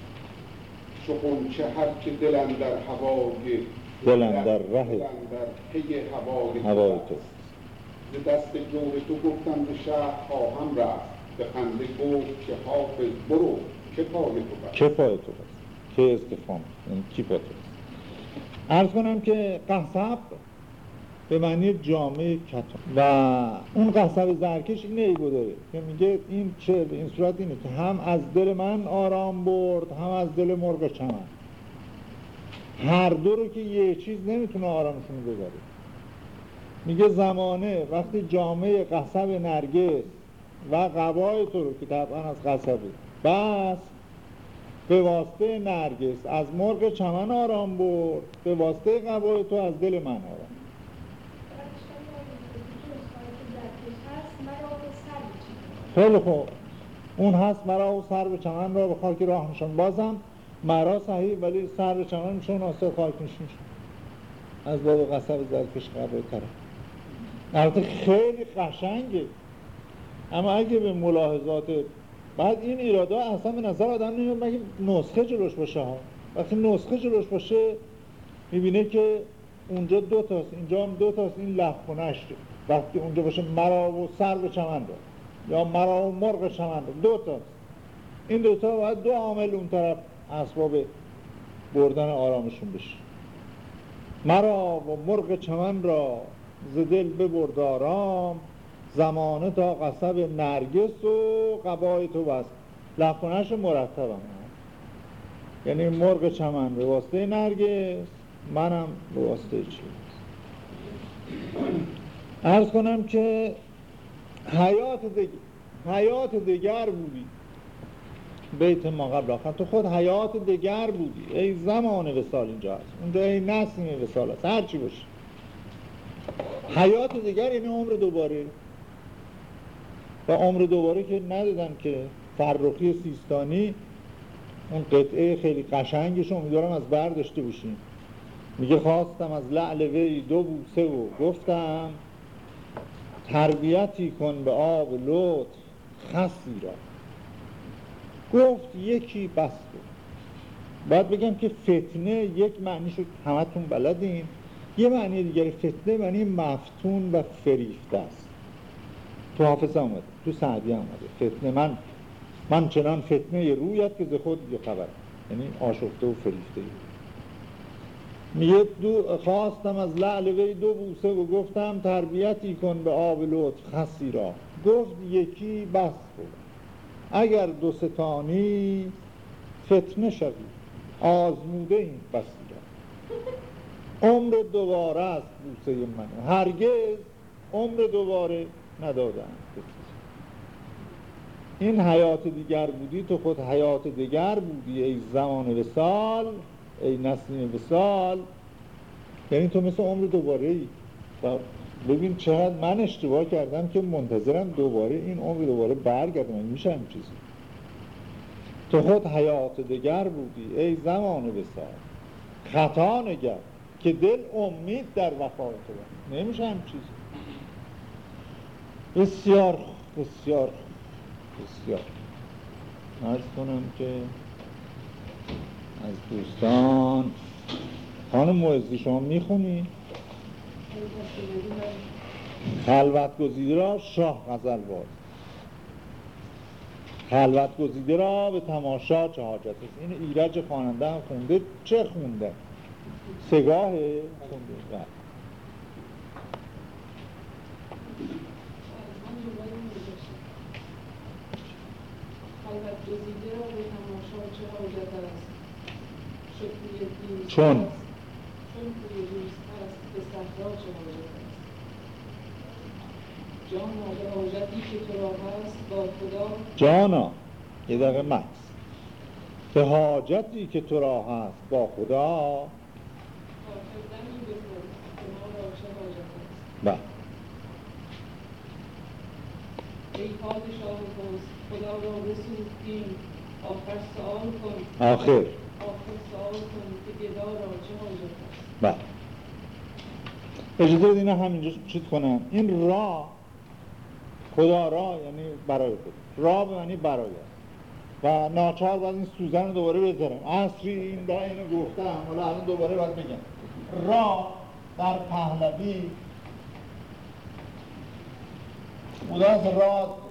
چو غنچه هر که دل اندر هوای دل اندر ره. اندر پی هوای تو. ز دست جور تو گفتم به شهر خواهم رفت. به خنده گفت که حافظ برو که پای تو بست. که پای تو بست. که استفهام یعنی کی پای تو عرض کنم که قصب به معنی جامه کتان. و اون قصب زرکش این ایگو داره که میگه این چه به این صورت اینه که هم از دل من آرام برد هم از دل مرغ چمن. هر دو رو که یه چیز نمی‌تونه آرامشون ببره. میگه زمانه وقتی جامعه قصب نرگس و قبای تو رو که طبعا از قصبه بس به واسطه نرگس از مرغ چمن آرام برد به واسطه قبای تو از دل من آرام. خیلی خوب. اون هست مرا و سر به چمن را به خاک راه نشان بازم. مرا صحیح ولی سر به چمن میشه ناصر خاک نشین شد. از باب قصب زرکش قبای طرف البته خیلی قشنگه. اما اگه به ملاحظات بعد این ایراده ها اصلا به نظر آدم نمیاد مگه نسخه جلوش باشه ها؟ وقتی نسخه جلوش باشه می‌بینه که اونجا دو تاست اینجا هم دو تاست این لفظ وقتی اونجا باشه مرا و سر به چمن رو یا مرا و مرغ رو دو تاست این دوتا باید دو عامل اون طرف اسباب بردن آرامشون بشه. مرا و مرغ چمن را ز دل ببرد آرام. زمانه تا قصب نرگس و قبای تو بست لفظ مرتب هم یعنی مرغ چمن به واسطه نرگس منم به واسطه چی ارز کنم که حیات دیگر, حیات دیگر بودی. بیت ما قبل آخر. تو خود حیات دیگر بودی. ای زمان وسال اینجا هست. اونجا ای نسیم وسال هست. هر چی باشه. حیات دیگر یعنی عمر دوباره. و عمر دوباره که ندادن که فرخی سیستانی اون قطعه خیلی قشنگش امیدوارم از بر داشته باشیم. میگه خواستم از لعل وی دو بوسه و گفتم تربیتی کن به آب لطف خسی را. گفت یکی بس بود باید بگم که فتنه یک معنیشو همتون بلدین. یه معنی دیگر فتنه معنی مفتون و فریفته است. تو حافظ آمده تو سعدی آمده فتنه من من چنان فتنه رویت که ز خود بی خبر. یعنی آشفته و فریفته میگه دو خواستم از لعل وی دو بوسه و گفتم تربیتی کن به آب لطف خسی را. گفت یکی بس بود اگر دو ستانی فتنه شوی. آزموده این بسی را. عمر دوباره است بوسه من. هرگز عمر دوباره ندادن این حیات دیگر بودی تو خود حیات دیگر بودی ای زمان وسال ای نسیم وسال یعنی تو مثل عمر دوباره ای و ببین چقدر من اشتباه کردم که منتظرم دوباره این عمر دوباره برگردم. این میشه هم چیزی. تو خود حیات دیگر بودی ای زمان وسال خطا نگر که دل امید در وفای تو نمیشه هم چیزی. بسیار بسیار بسیار ارز کنم که از دوستان خانم معزی شما می‌خونی؟ خلوت گزیده را شاه غزل باز خلوت گزیده را به تماشا چه حاجت است این ایرج خواننده هم خونده چه خونده؟ سگاه خونده بله. چون جانا یه دقیقه مکس به حاجتی که تو را هست با خدا. بله. ای پادشاه خدا را آخر سوال کن. آخر. را بله. اجازه بدین همینجا چیز کنم. این را خدا را یعنی برای خود. را به معنی برای. و ناچار باید این سوزن رو دوباره بذارم. اصری این دا اینو گفتم. حالا الان دوباره باید بگم. را در پهلوی. خدا از راد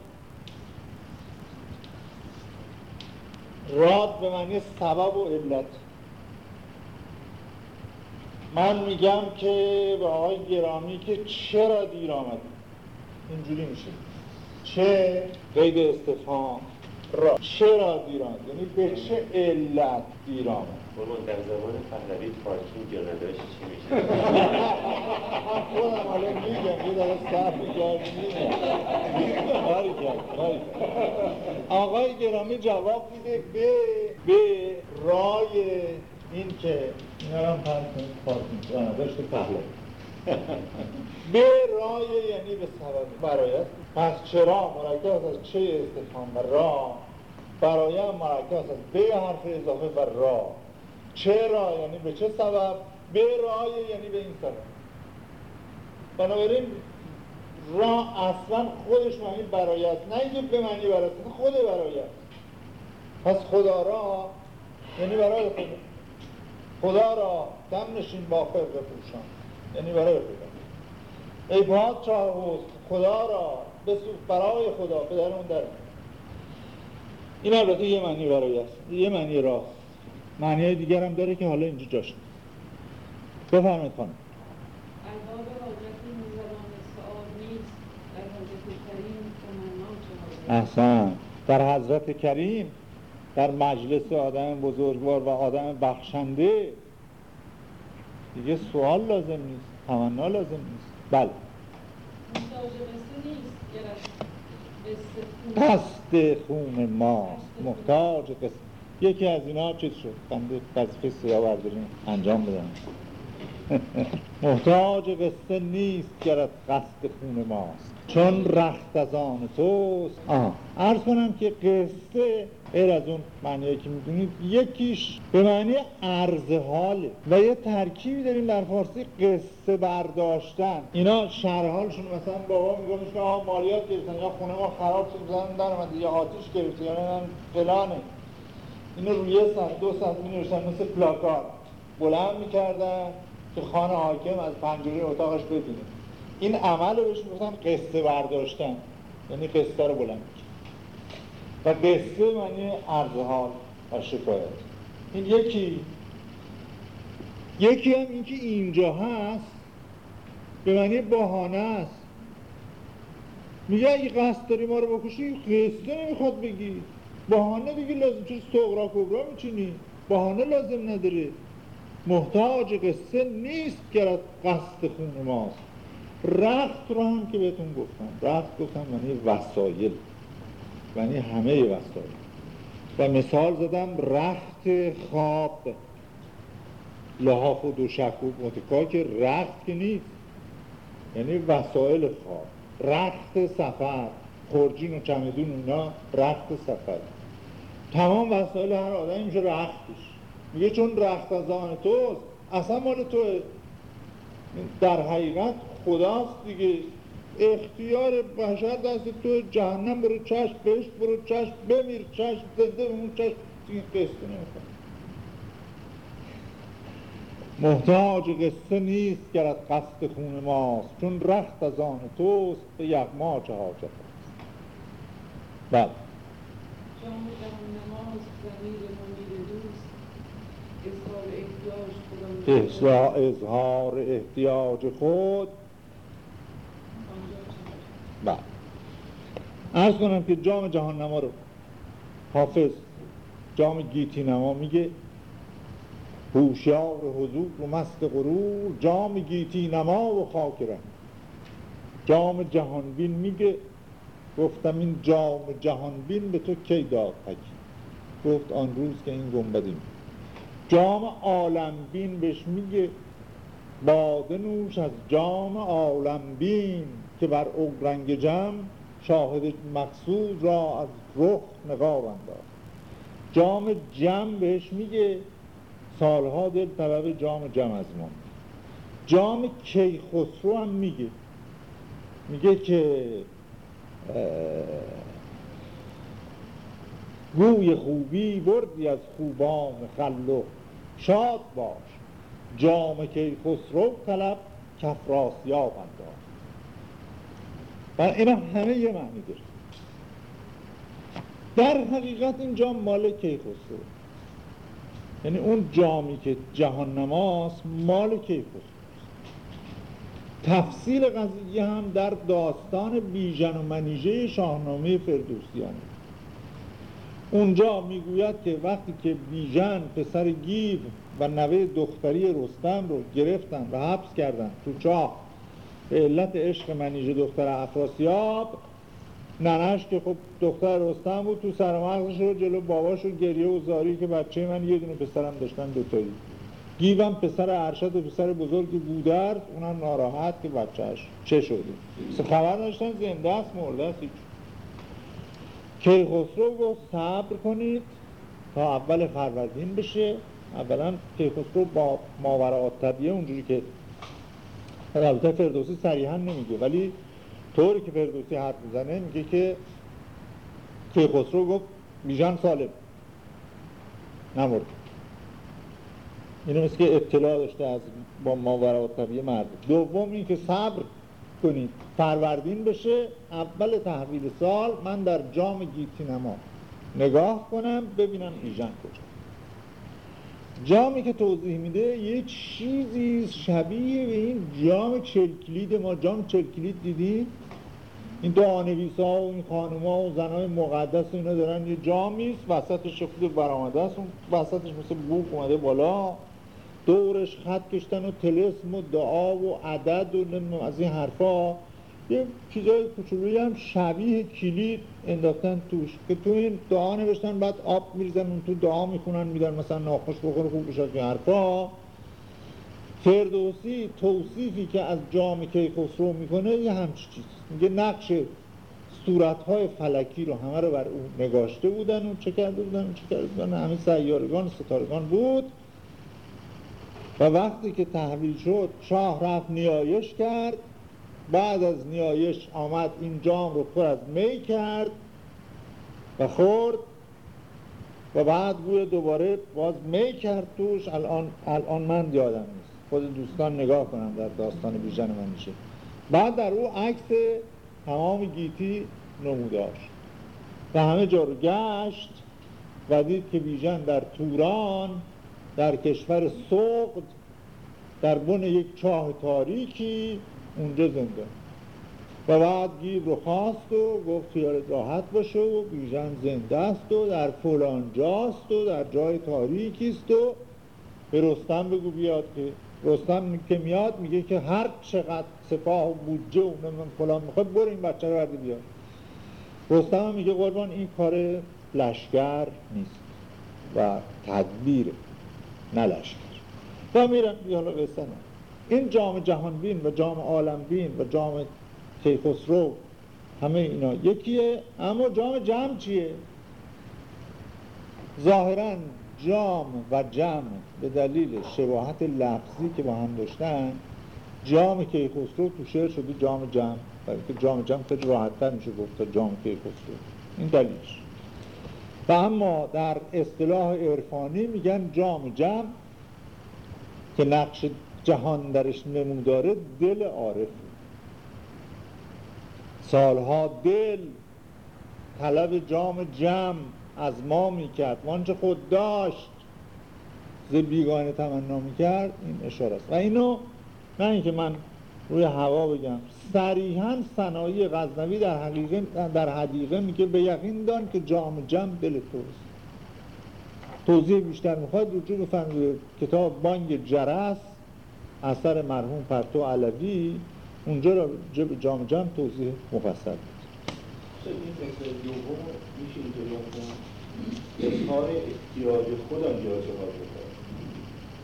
راد به معنی سبب و علت. من میگم که به آقای گرامی که چرا دیر آمدی اینجوری میشه. چه قید استفهام را؟ چرا دیر آمد؟ یعنی به چه علت دیر آمد؟ مامان در زمان پهلوی پارکینگ یا نداشت چی میشه؟ خودم حالا میگم یه داره صرف میگم آقای گرامی جواب میده به به رای این که اینا هم پرد کنید پارکینگ یا نداشت پهلوی. به رای یعنی به سبب برایت. پس چرا؟ مرکب از چه استفهام و را برایم مرکب از به حرف اضافه و را چرا؟ یعنی به چه سبب؟ به رای یعنی به این سبب. بنابراین را اصلا خودش معنی برایت نه اینکه به معنی برایت خود برایت. پس خدا را یعنی برای خدا. خدا را دم نشین با خرق پوشان. یعنی برای خدا. ای پادشاه حسن خدا را بسوز برای خدا به در اون در. این البته یه معنی برای است یه معنی راست. معنی های دیگر هم داره که حالا اینجا جاش بفرمایید خانم. نیست. در احسن. حضرت کریم در مجلس آدم بزرگوار و آدم بخشنده دیگه سوال لازم نیست تمنا لازم نیست. بله. قصد خون ماست. محتاج قصد یکی از اینا چیز شد بنده وظیفه سیاه برداریم انجام بدم محتاج قصه نیست گرد قصد خون ماست. چون رخت از آن توست. آها. عرض کنم که قصه غیر از اون معنی که می‌دونید یکیش به معنی عرض حاله و یه ترکیبی داریم در فارسی قصه برداشتن. اینا شرحالشون مثلا بابا میگونش که آها مالیات گرفتن یا خونه ما خراب شد در اومده یا آتیش گرفته یا فلانه. اینو روی سر دو ساعت می مثل پلاکار بلند می‌کردن که خانه حاکم از پنجره اتاقش ببینه. این عمل رو بهش می‌گفتن قصه برداشتن. یعنی قصه رو بلند و قصه معنی عرض حال و شکایت. این یکی. یکی هم اینکه اینجا هست به معنی بهانه است. میگه اگه قصد داری ما رو بکشی قصه نمی‌خواد بگی. بهانه دیگه لازم چیز سغرا کبرا میچینی. بهانه لازم نداره. محتاج قصه نیست که قصد خون ماست. رخت رو هم که بهتون گفتم. رخت گفتم یعنی وسایل. یعنی همه وسایل. و مثال زدم رخت خواب. لحاف و دوشک و متکا که رخت که نیست. یعنی وسایل خواب. رخت سفر. خورجین و چمدون اینا رخت سفر. تمام وسایل هر آدم میشه رختش میگه چون رخت از آن توست اصلا مال توه. در حقیقت خداست دیگه. اختیار بشر دست تو جهنم برو چشم بهشت برو چشم بمیر چشم زنده بمون چشم. دیگه قصه نمی‌خواد محتاج قصه نیست گر قصد خون ماست چون رخت از آن توست به یغما چه حاجت است. بله جام جهان نماز زمیر منیر دوست اظهار احتیاج خود بله ارز کنم که جام جهان نما رو حافظ جام گیتی نما میگه. هوشیار حضور و مست غرور جام گیتی نما و خاک رنگ جام جهان بین میگه. گفتم این جام جهان بین به تو کی داد حکی گفت آن روز که این گنبدی جام عالم بین بهش میگه باده نوش از جام عالم بین که بر اغرنگ جم شاهد مقصود را از رخ نقاب انداخت. جام جم بهش میگه سالها دل طلب جام جم از ما. جام کیخسرو هم میگه. میگه که گوی خوبی بردی از خوبان خلق شاد باش. جام کیخسرو طلب کفراسیاب انداخت و اینا همه یه معنی داره در حقیقت این جام مال کیخسرو. یعنی اون جامی که جهان نماست مال کیخسرو. تفصیل قضیه هم در داستان بیژن و منیژه شاهنامه فردوسیانه. اونجا می‌گوید که وقتی که بیژن پسر گیو و نوه دختری رستم رو گرفتن و حبس کردن تو چاه به علت عشق منیژه دختر افراسیاب ننش که خب دختر رستم بود تو سر مغزش رو جلو باباش رو گریه و زاری که بچه من یه دونه پسرم داشتن دوتایی. گیوم پسر ارشد و پسر بزرگی بودرز اونم ناراحت که بچهش چه شده. خبر داشتن زنده است مرده است. کیخسرو گفت صبر کنید تا اول فروردین بشه. اولا کیخسرو با ماورا طبیعه اونجوری که البته فردوسی صریحا نمیگه ولی طوری که فردوسی حرف می‌زنه میگه که کیخسرو گفت بیژن سالم. نمرد اینو مثل که اطلاع داشته از با ماورا طبیعه مرد دوم این که صبر کنید فروردین بشه اول تحویل سال من در جام گیتی نما نگاه کنم ببینم ایژن کجا. جامی که توضیح میده یه چیزی شبیه به این جام چلکلید ما. جام چلکلید دیدی؟ این دعانویس ها و این خانوم ها و زنهای مقدس و اینا دارن یه جامیست وسطش خود برآمده است. وسطش مثل بوق اومده بالا. دورش خط کشتن و تلسم و دعا و عدد و نمی‌دونم از این حرفا. یه چیزای کوچولویی هم شبیه کلید انداختن توش که تو این دعا نوشتن بعد آب میریزن اون تو دعا می‌خونن میدن مثلا ناخوش بخوره خوب بشه که حرفا. فردوسی توصیفی که از جام کیخسرو می‌کنه یه همچی چیز. میگه نقش صورتهای فلکی رو همه رو بر اون نگاشته بودن و چه کرده بودن و چه کرده بودن همه سیارگان ستارگان بود. و وقتی که تحویل شد شاه رفت نیایش کرد. بعد از نیایش آمد این جام رو پر از می کرد و خورد و بعد گویا دوباره باز می کرد توش. الان, الان من یادم نیست. خود دوستان نگاه کنم در داستان بیژن من میشه بعد در او عکس تمام گیتی نمودار و همه جا رو گشت و دید که بیژن در توران در کشور سقد در بن یک چاه تاریکی اونجا زنده. و بعد گیب رو خواست و گفت خیالت راحت باشه و بیژن زنده است و در فلان جاست و در جای تاریکی است و به رستم بگو بیاد که رستم که میاد میگه که هر چقدر سپاه و بودجه و نمی‌دونم فلان می‌خواد برو این بچه رو بردی بیاد رستم میگه قربان این کار لشکر نیست و تدبیر نه لشکر و میرن قصه این جام جهان بین و جام عالم بین و جام کیخسرو همه اینا یکیه اما جام جمع چیه؟ ظاهرا جام و جمع به دلیل شباهت لفظی که با هم داشتن جام کیخسرو تو شعر شده جام جمع برای که جام جمع خیلی راحتتر میشه گفت جام کیخسرو این دلیلش. و اما در اصطلاح عرفانی میگن جام جمع که نقش جهان درش نموداره دل عارف. سالها دل طلب جام جمع از ما می‌کرد. وانچه خود داشت ز بیگانه تمنا می‌کرد این اشاره است. و اینو نه اینکه من روی هوا بگم. صریحا صنایع غزنوی در حقیقه در حدیقه میگه به یقین دان که جام جمع دل توست. توضیح بیشتر می‌خواد رجوع بفرمایید کتاب بانگ جرس اثر مرحوم پرتو علوی اونجا را جام جمع توضیح مفصل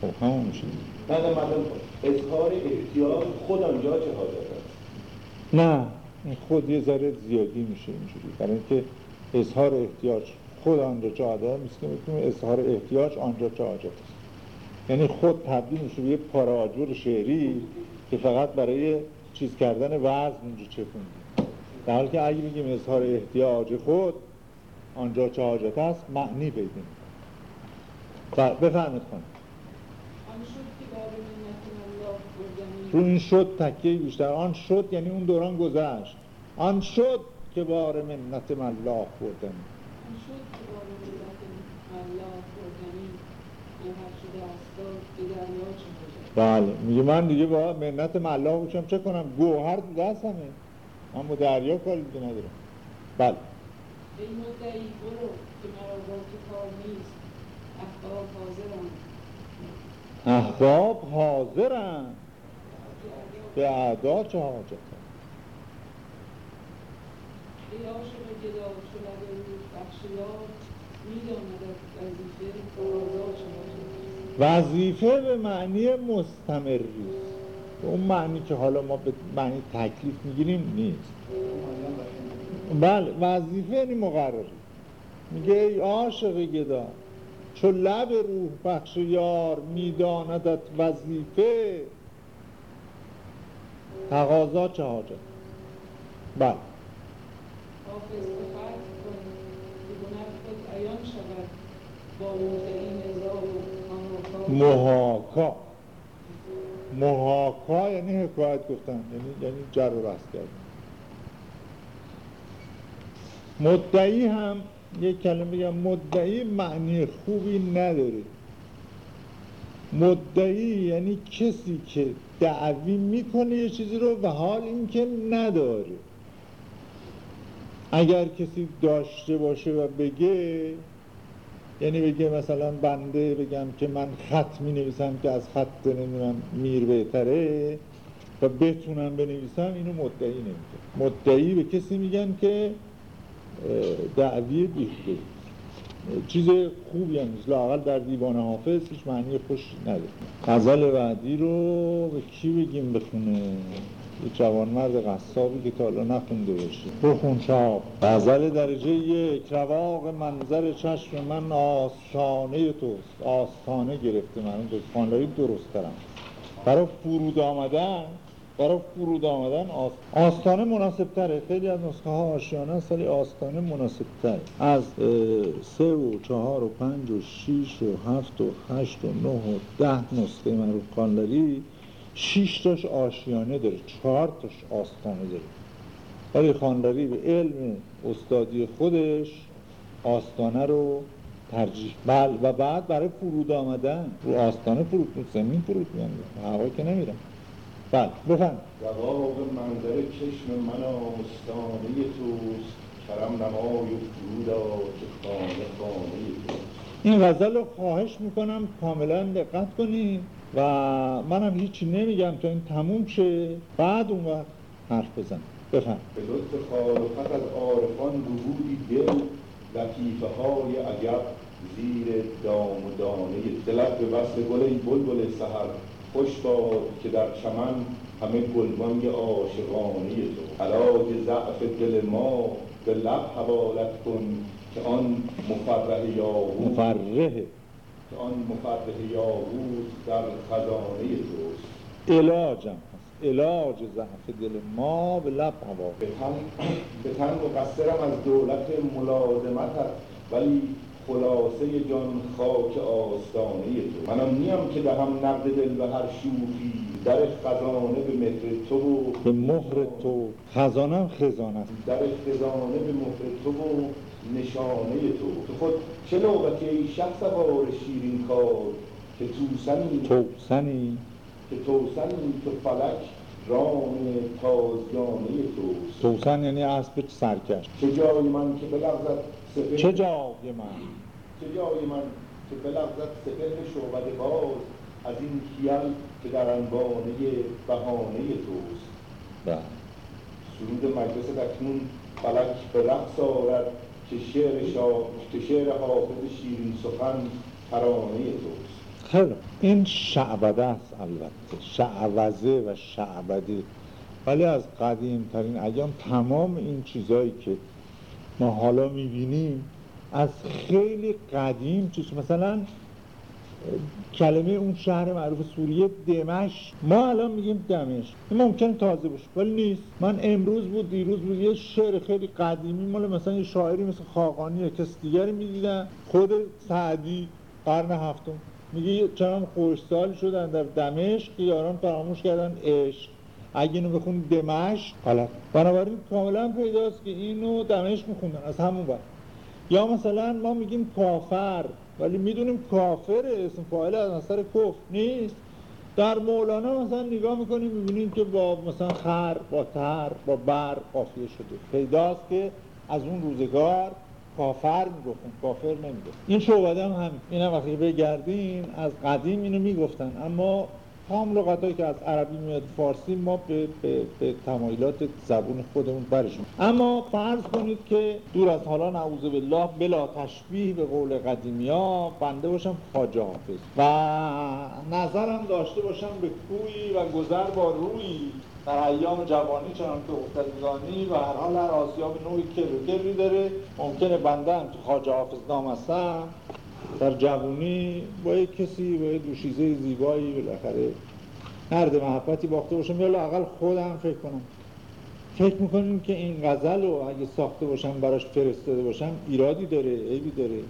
حاجت خب همون میشه. بعد مردم اظهار احتیاج خود آنجا چه حاجت است؟ نه خود یه ذره زیادی میشه اینجوری. برای اینکه اظهار احتیاج خود آنجا چه حاجت است؟ می‌تونیم اظهار احتیاج آنجا چه حاجت است. یعنی خود تبدیل میشه به یه پاراجور شعری که فقط برای چیز کردن وزن اونجا چه در حالی که اگه بگیم اظهار احتیاج خود آنجا چه حاجت است؟ معنی پیدا و بفرمید کنید رو این شد تکیه بیشتر. آن شد یعنی اون دوران گذشت. آن شد که بار منت ملاح بردن بله. میگه من دیگه با منت ملاح بشم چه کنم؟ گوهر تو دستمه من با دریا کاری دیگه ندارم. بله. این مدعی برو که تو کار نیست. احباب حاضرم احباب حاضرن به اعدا چه حاجت وظیفه به معنی مستمری اون معنی که حالا ما به معنی تکلیف می‌گیریم نیست. بله وظیفه یعنی مقرری. میگه ای عاشق گدا چو لب روح بخش یار میداندت وظیفه تقاضا چه حاجت بله محاکا. محاکا یعنی حکایت گفتن یعنی, یعنی جر و بحث کردن. مدعی هم یک کلمه بگم مدعی معنی خوبی نداره. مدعی یعنی کسی که دعوی می‌کنه یه چیزی رو و حال اینکه نداره. اگر کسی داشته باشه و بگه یعنی بگه مثلا بنده بگم که من خط می نویسم که از خط نمی‌دونم میر بهتره و بتونم بنویسم اینو مدعی نمیگه مدعی به کسی میگن که دعوی بیخته چیز خوبی هم نیست. لاقل در دیوان حافظ هیچ معنی خوش نداره. غزل بعدی رو به کی بگیم بخونه؟ یه جوانمرد قصابی که تا حالا نخونده باشه. بخون شاب غزل درجه یک رواق منظر چشم من آستانه توست. آستانه گرفته من. اون خانلایی درست دارم برای فرود آمدن برای فرود آمدن آست... آستانه مناسب تره خیلی از نسخه ها آشیانه است ولی آستانه مناسب تره از سه و چهار و پنج و شیش و هفت و هشت و نه و ده نسخه معروف خانلری شیش تاش آشیانه داره. چهار تاش آستانه داره. ولی خانلری به علم استادی خودش آستانه رو ترجیح بل و بعد برای فرود آمدن رو آستانه فرود زمین فرود میان هوا که نمیرم بله بفهم رواق منظر چشم من آستانه توست کرم نمای فرودا که خانه خانه توست. این غزل رو خواهش می‌کنم کاملا دقت کنید و منم هیچی نمیگم تا این تموم شه. بعد اون وقت حرف بزنم. بفهم به لطف خالقت از عارفان ربودی دل لطیفه های عجب زیر دام و دانه دلت به وصل گل ای بلبل سحر. خوش باد که در چمن همه گلبانگ عاشقانه تو. علاج ضعف دل ما به لب حوالت کن که آن مفرح یاهو مفرحه که آن مفرح یاهوت در خزانه توست. علاجم هست. علاج ضعف دل ما به لب تن به تن مقصرم از دولت ملازمتت ولی خلاصه جان خاک آستانه تو. منم نیم که دهم نقد دل به هر شوخی. در خزانه به مهر تو و به مهر تو. خزانم خزانه در خزانه به مهر تو و نشانه تو. تو خود چه نوبتی ای شخص سوار شیرین کار که توسنی توسنی. که توسنی که فلک رام تازیانه توست توسن یعنی اسب سرکش. چه جای من که بلغزد سپهر؟ چه جای من؟ چه جای من که بلغزد سپهر شعبد باز از این خیال که در انبانه بهانه توست. بله. سرود مجلس اکنون فلک به رقص آرد که شعر شا... که شعر حافظ شیرین سخن ترانه توست. خیلی این شعبده است البته. شعوزه و شعبده. ولی از قدیم ترین ایام تمام این چیزهایی که ما حالا می‌بینیم از خیلی قدیم چیز مثلا کلمه اون شهر معروف سوریه دمشق. ما الان میگیم دمشق. این ممکن تازه باشه ولی نیست. من امروز بود دیروز بود. یه شعر خیلی قدیمی مال مثلا یه شاعری مثل خاقانی یا کس دیگری می‌دیدن خود سعدی قرن هفتم. میگه چنان خوشسال شدن در دمشق یاران فراموش کردن عشق. اگه اینو بخونی دمشق غلط بنابراین کاملا پیداست که اینو دمشق میخوندن. از همون وقت یا مثلا ما میگیم کافر ولی می‌دونیم کافره اسم فاعل از اثر کفر نیست. در مولانا مثلا نگاه می‌کنیم می‌بینیم که با مثلا خر با تر با بر قافیه شده. پیداست که از اون روزگار کافر می‌گفتن کافر نمی‌گفتن. این شعبده هم همین. این هم وقتی بگردیم از قدیم اینو می‌گفتن. اما هم لغتایی که از عربی میاد فارسی ما به, به, به تمایلات زبون خودمون برشون اما فرض کنید که دور از حالا نعوذ بالله بلا تشبیه به قول قدیمی ها بنده باشم خواجه حافظ. و نظرم داشته باشم به کوی و گذر با روی در ایام جوانی چنان که افتادگانی و هر حال هر آسیاب نوعی کر و کری داره. ممکنه بنده هم تو خواجه حافظ نام هستم در جوانی با یک کسی با یک دوشیزه زیبایی بالاخره نرد محبتی باخته باشم. یا لاقل خودم فکر کنم. فکر می‌کنیم که این غزل رو اگه ساخته باشم براش فرستاده باشم ایرادی داره عیبی داره.